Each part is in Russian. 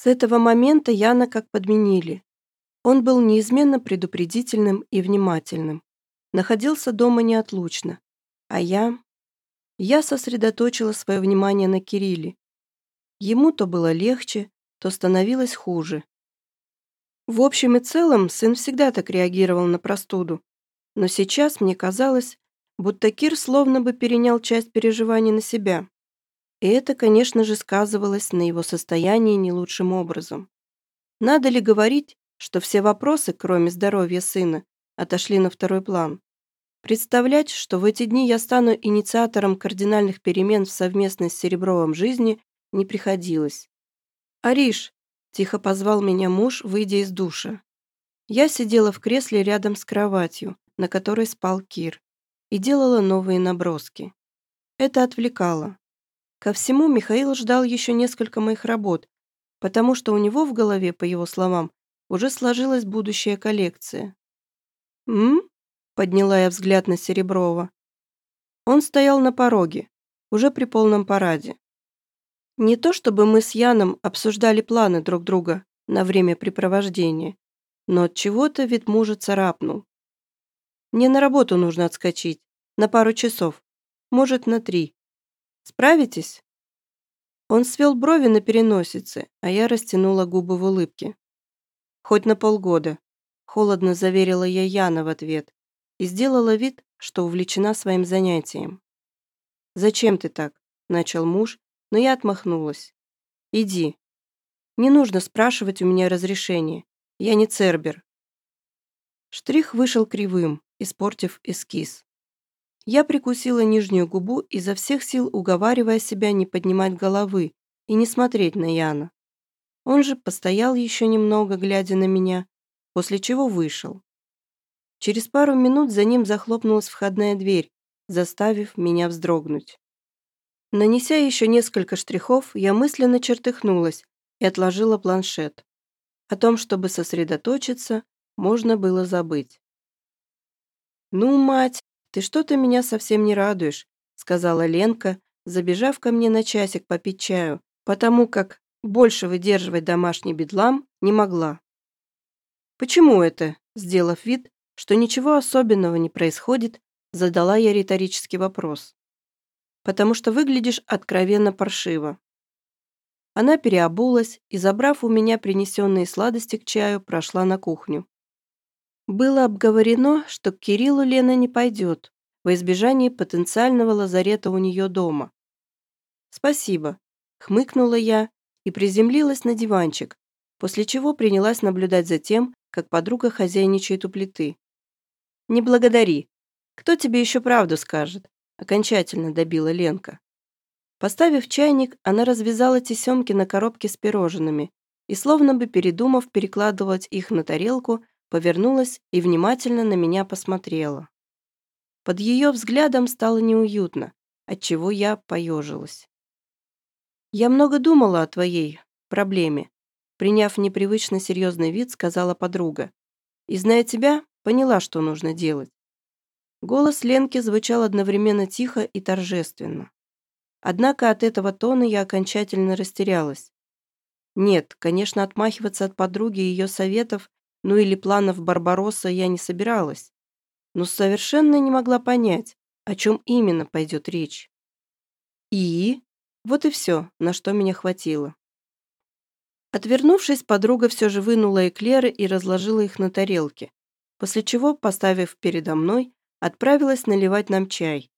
С этого момента Яна как подменили. Он был неизменно предупредительным и внимательным. Находился дома неотлучно. А я... Я сосредоточила свое внимание на Кирилле. Ему то было легче, то становилось хуже. В общем и целом, сын всегда так реагировал на простуду. Но сейчас мне казалось, будто Кир словно бы перенял часть переживаний на себя. И это, конечно же, сказывалось на его состоянии не лучшим образом. Надо ли говорить, что все вопросы, кроме здоровья сына, отошли на второй план? Представлять, что в эти дни я стану инициатором кардинальных перемен в совместной с Серебровым жизни, не приходилось. «Ариш!» – тихо позвал меня муж, выйдя из душа. Я сидела в кресле рядом с кроватью, на которой спал Кир, и делала новые наброски. Это отвлекало. Ко всему Михаил ждал еще несколько моих работ, потому что у него в голове, по его словам, уже сложилась будущая коллекция. «М?» – подняла я взгляд на Сереброва. Он стоял на пороге, уже при полном параде. Не то чтобы мы с Яном обсуждали планы друг друга на времяпрепровождение, но от чего-то вид мужа царапнул. Мне на работу нужно отскочить, на пару часов, может, на три. Справитесь?» Он свел брови на переносице, а я растянула губы в улыбке. «Хоть на полгода», – холодно заверила я Яна в ответ и сделала вид, что увлечена своим занятием. «Зачем ты так?» – начал муж, но я отмахнулась. «Иди. Не нужно спрашивать у меня разрешения. Я не Цербер». Штрих вышел кривым, испортив эскиз. Я прикусила нижнюю губу, изо всех сил уговаривая себя не поднимать головы и не смотреть на Яна. Он же постоял еще немного, глядя на меня, после чего вышел. Через пару минут за ним захлопнулась входная дверь, заставив меня вздрогнуть. Нанеся еще несколько штрихов, я мысленно чертыхнулась и отложила планшет. О том, чтобы сосредоточиться, можно было забыть. «Ну, мать, «Ты что-то меня совсем не радуешь», — сказала Ленка, забежав ко мне на часик попить чаю, потому как больше выдерживать домашний бедлам не могла. «Почему это?» — сделав вид, что ничего особенного не происходит, задала я риторический вопрос. «Потому что выглядишь откровенно паршиво». Она переобулась и, забрав у меня принесенные сладости к чаю, прошла на кухню. Было обговорено, что к Кириллу Лена не пойдет, во избежание потенциального лазарета у нее дома. «Спасибо», — хмыкнула я и приземлилась на диванчик, после чего принялась наблюдать за тем, как подруга хозяйничает у плиты. «Не благодари. Кто тебе еще правду скажет?» — окончательно добила Ленка. Поставив чайник, она развязала тесемки на коробке с пирожными и, словно бы передумав перекладывать их на тарелку, повернулась и внимательно на меня посмотрела. Под ее взглядом стало неуютно, отчего я поежилась. «Я много думала о твоей проблеме», приняв непривычно серьезный вид, сказала подруга. «И, зная тебя, поняла, что нужно делать». Голос Ленки звучал одновременно тихо и торжественно. Однако от этого тона я окончательно растерялась. Нет, конечно, отмахиваться от подруги и ее советов ну или планов Барбаросса я не собиралась, но совершенно не могла понять, о чем именно пойдет речь. И вот и все, на что меня хватило. Отвернувшись, подруга все же вынула эклеры и разложила их на тарелке, после чего, поставив передо мной, отправилась наливать нам чай.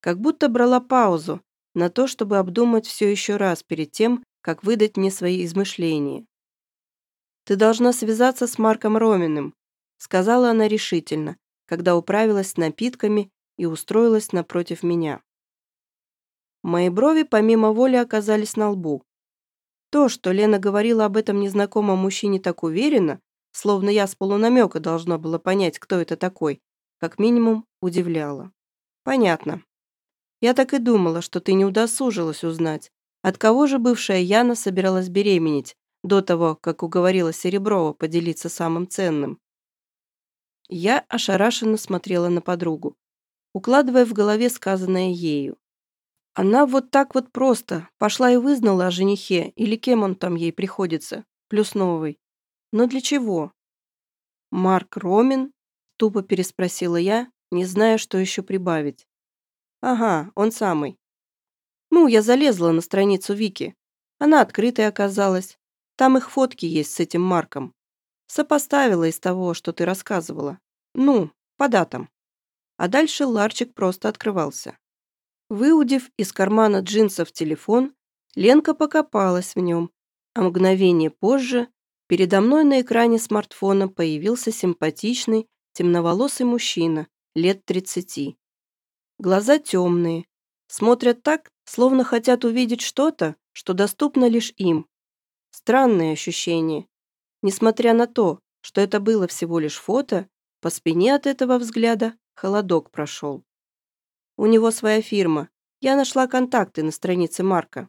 Как будто брала паузу на то, чтобы обдумать все еще раз перед тем, как выдать мне свои измышления. «Ты должна связаться с Марком Роминым», сказала она решительно, когда управилась с напитками и устроилась напротив меня. Мои брови помимо воли оказались на лбу. То, что Лена говорила об этом незнакомом мужчине так уверенно, словно я с полунамека должна была понять, кто это такой, как минимум удивляло. Понятно. Я так и думала, что ты не удосужилась узнать, от кого же бывшая Яна собиралась беременеть, до того, как уговорила Сереброва поделиться самым ценным. Я ошарашенно смотрела на подругу, укладывая в голове сказанное ею. Она вот так вот просто пошла и вызнала о женихе, или кем он там ей приходится, плюс новый. Но для чего? Марк Ромин? Тупо переспросила я, не зная, что еще прибавить. Ага, он самый. Ну, я залезла на страницу Вики. Она открытой оказалась. Там их фотки есть с этим Марком. Сопоставила из того, что ты рассказывала. Ну, по датам. А дальше ларчик просто открывался. Выудив из кармана джинсов телефон, Ленка покопалась в нем, а мгновение позже передо мной на экране смартфона появился симпатичный, темноволосый мужчина, лет 30. Глаза темные, смотрят так, словно хотят увидеть что-то, что доступно лишь им. Странное ощущение. Несмотря на то, что это было всего лишь фото, по спине от этого взгляда холодок прошел. У него своя фирма. Я нашла контакты на странице Марка.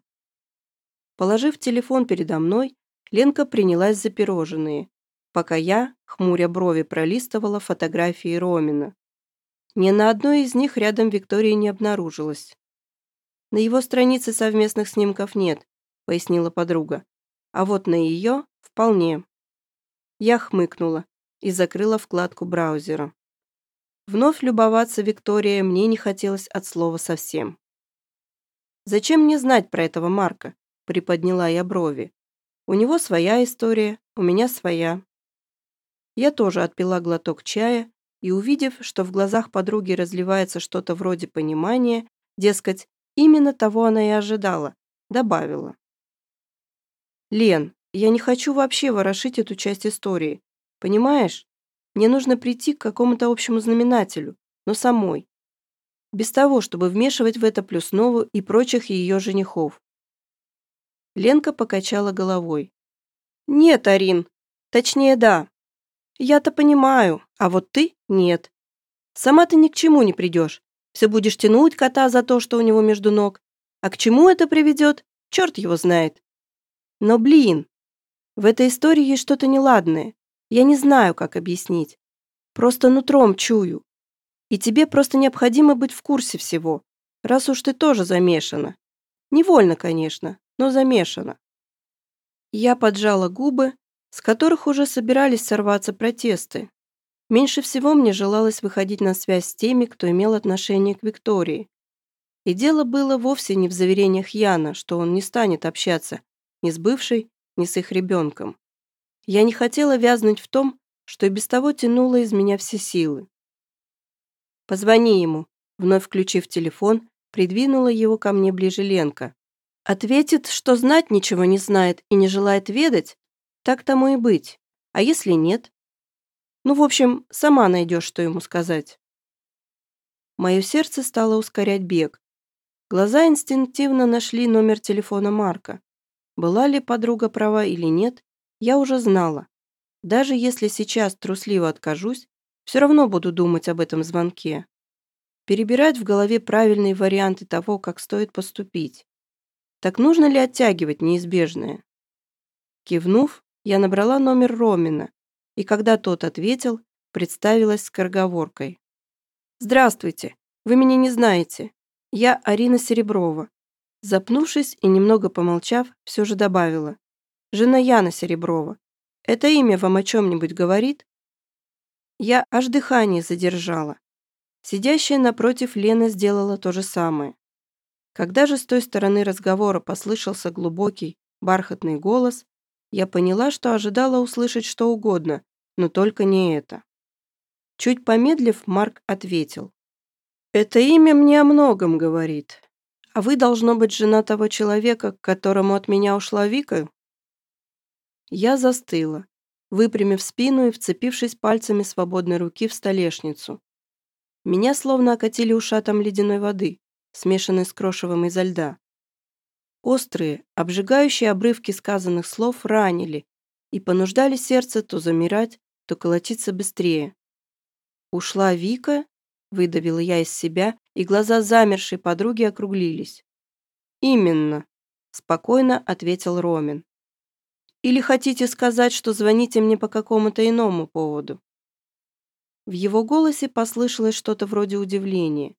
Положив телефон передо мной, Ленка принялась за пирожные, пока я, хмуря брови, пролистывала фотографии Ромина. Ни на одной из них рядом Виктории не обнаружилось. «На его странице совместных снимков нет», — пояснила подруга. «А вот на ее вполне». Я хмыкнула и закрыла вкладку браузера. Вновь любоваться Викторией мне не хотелось от слова совсем. «Зачем мне знать про этого Марка?» – приподняла я брови. «У него своя история, у меня своя». Я тоже отпила глоток чая и, увидев, что в глазах подруги разливается что-то вроде понимания, дескать, именно того она и ожидала, добавила. «Лен, я не хочу вообще ворошить эту часть истории. Понимаешь? Мне нужно прийти к какому-то общему знаменателю, но самой. Без того, чтобы вмешивать в это Плюснову и прочих ее женихов. Ленка покачала головой. «Нет, Арин. Точнее, да. Я-то понимаю, а вот ты – нет. Сама ты ни к чему не придешь. Все будешь тянуть кота за то, что у него между ног. А к чему это приведет, черт его знает. Но, блин, в этой истории есть что-то неладное. Я не знаю, как объяснить. Просто нутром чую. И тебе просто необходимо быть в курсе всего, раз уж ты тоже замешана. Невольно, конечно, но замешана. Я поджала губы, с которых уже собирались сорваться протесты. Меньше всего мне желалось выходить на связь с теми, кто имел отношение к Виктории. И дело было вовсе не в заверениях Яна, что он не станет общаться ни с бывшей, ни с их ребенком. Я не хотела вязнуть в том, что и без того тянуло из меня все силы. «Позвони ему», вновь включив телефон, придвинула его ко мне ближе Ленка. Ответит, что знать ничего не знает и не желает ведать, так тому и быть. А если нет? Ну, в общем, сама найдешь, что ему сказать. Мое сердце стало ускорять бег. Глаза инстинктивно нашли номер телефона Марка. Была ли подруга права или нет, я уже знала. Даже если сейчас трусливо откажусь, все равно буду думать об этом звонке. Перебирать в голове правильные варианты того, как стоит поступить. Так нужно ли оттягивать неизбежное? Кивнув, я набрала номер Ромина, и когда тот ответил, представилась скороговоркой. «Здравствуйте, вы меня не знаете. Я Арина Сереброва». Запнувшись и немного помолчав, все же добавила жена Яна Сереброва. Это имя вам о чем-нибудь говорит?» Я аж дыхание задержала. Сидящая напротив Лена сделала то же самое. Когда же с той стороны разговора послышался глубокий, бархатный голос, я поняла, что ожидала услышать что угодно, но только не это. Чуть помедлив, Марк ответил. «Это имя мне о многом говорит. А вы, должно быть, жена того человека, к которому от меня ушла Вика?» Я застыла, выпрямив спину и вцепившись пальцами свободной руки в столешницу. Меня словно окатили ушатом ледяной воды, смешанной с крошевом изо льда. Острые, обжигающие обрывки сказанных слов ранили и понуждали сердце то замирать, то колотиться быстрее. «Ушла Вика?» – выдавила я из себя, и глаза замершей подруги округлились. «Именно», – спокойно ответил Ромин. Или хотите сказать, что звоните мне по какому-то иному поводу?» В его голосе послышалось что-то вроде удивления.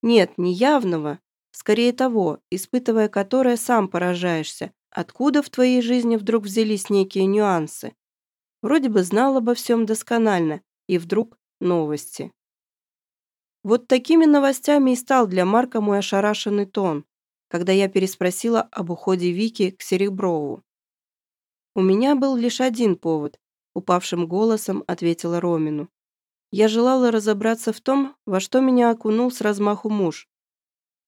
Нет, не явного, скорее того, испытывая которое сам поражаешься, откуда в твоей жизни вдруг взялись некие нюансы. Вроде бы знал обо всем досконально, и вдруг новости. Вот такими новостями и стал для Марка мой ошарашенный тон, когда я переспросила об уходе Вики к Сереброву. «У меня был лишь один повод», — упавшим голосом ответила Ромину. «Я желала разобраться в том, во что меня окунул с размаху муж.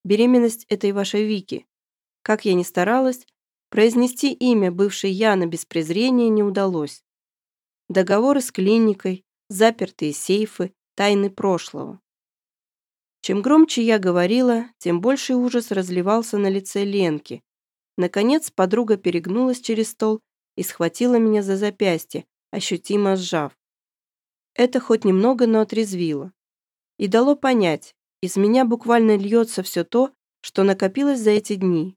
Беременность этой вашей Вики. Как я ни старалась, произнести имя бывшей Яны без презрения не удалось. Договоры с клиникой, запертые сейфы, тайны прошлого. Чем громче я говорила, тем больше ужас разливался на лице Ленки. Наконец подруга перегнулась через стол и схватила меня за запястье, ощутимо сжав. Это хоть немного, но отрезвило. И дало понять, из меня буквально льется все то, что накопилось за эти дни.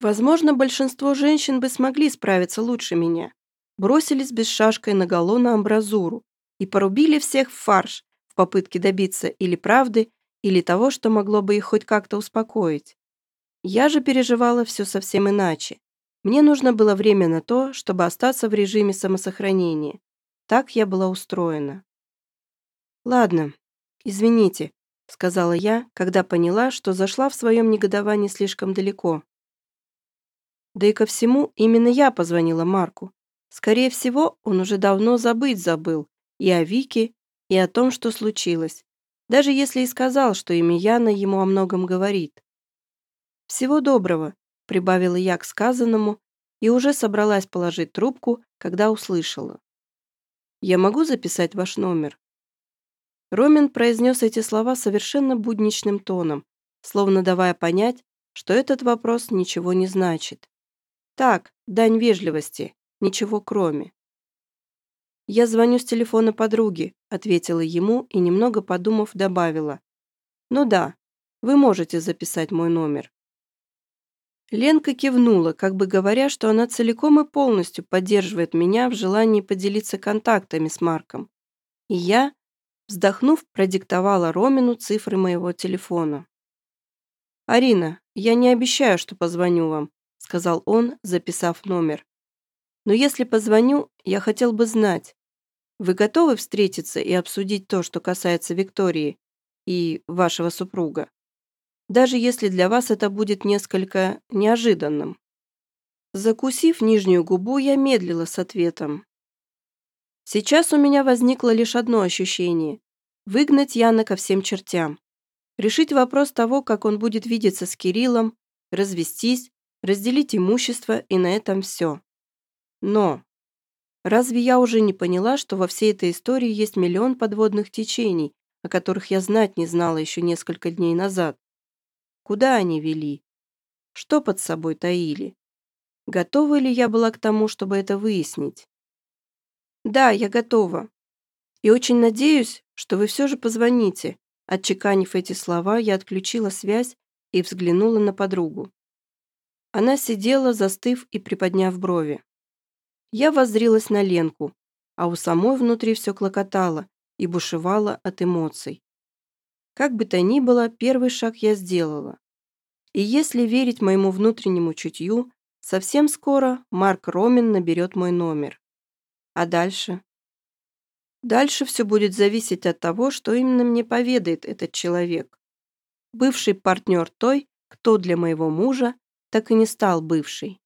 Возможно, большинство женщин бы смогли справиться лучше меня. Бросились без шашкой наголо на амбразуру и порубили всех в фарш в попытке добиться или правды, или того, что могло бы их хоть как-то успокоить. Я же переживала все совсем иначе. Мне нужно было время на то, чтобы остаться в режиме самосохранения. Так я была устроена. «Ладно, извините», — сказала я, когда поняла, что зашла в своем негодовании слишком далеко. Да и ко всему, именно я позвонила Марку. Скорее всего, он уже давно забыть забыл и о Вике, и о том, что случилось, даже если и сказал, что имя Яна ему о многом говорит. «Всего доброго», прибавила я к сказанному и уже собралась положить трубку, когда услышала. «Я могу записать ваш номер?» Ромин произнес эти слова совершенно будничным тоном, словно давая понять, что этот вопрос ничего не значит. Так, дань вежливости, ничего кроме. «Я звоню с телефона подруги», — ответила ему и, немного подумав, добавила. «Ну да, вы можете записать мой номер». Ленка кивнула, как бы говоря, что она целиком и полностью поддерживает меня в желании поделиться контактами с Марком. И я, вздохнув, продиктовала Ромину цифры моего телефона. «Арина, я не обещаю, что позвоню вам», сказал он, записав номер. «Но если позвоню, я хотел бы знать, вы готовы встретиться и обсудить то, что касается Виктории и вашего супруга?» даже если для вас это будет несколько неожиданным. Закусив нижнюю губу, я медлила с ответом. Сейчас у меня возникло лишь одно ощущение – выгнать Яна ко всем чертям. Решить вопрос того, как он будет видеться с Кириллом, развестись, разделить имущество и на этом все. Но разве я уже не поняла, что во всей этой истории есть миллион подводных течений, о которых я знать не знала еще несколько дней назад? Куда они вели? Что под собой таили? Готова ли я была к тому, чтобы это выяснить? Да, я готова. И очень надеюсь, что вы все же позвоните. Отчеканив эти слова, я отключила связь и взглянула на подругу. Она сидела, застыв и приподняв брови. Я воззрилась на Ленку, а у самой внутри все клокотало и бушевало от эмоций. Как бы то ни было, первый шаг я сделала. И если верить моему внутреннему чутью, совсем скоро Марк Ромин наберет мой номер. А дальше? Дальше все будет зависеть от того, что именно мне поведает этот человек. Бывший партнер той, кто для моего мужа так и не стал бывшей.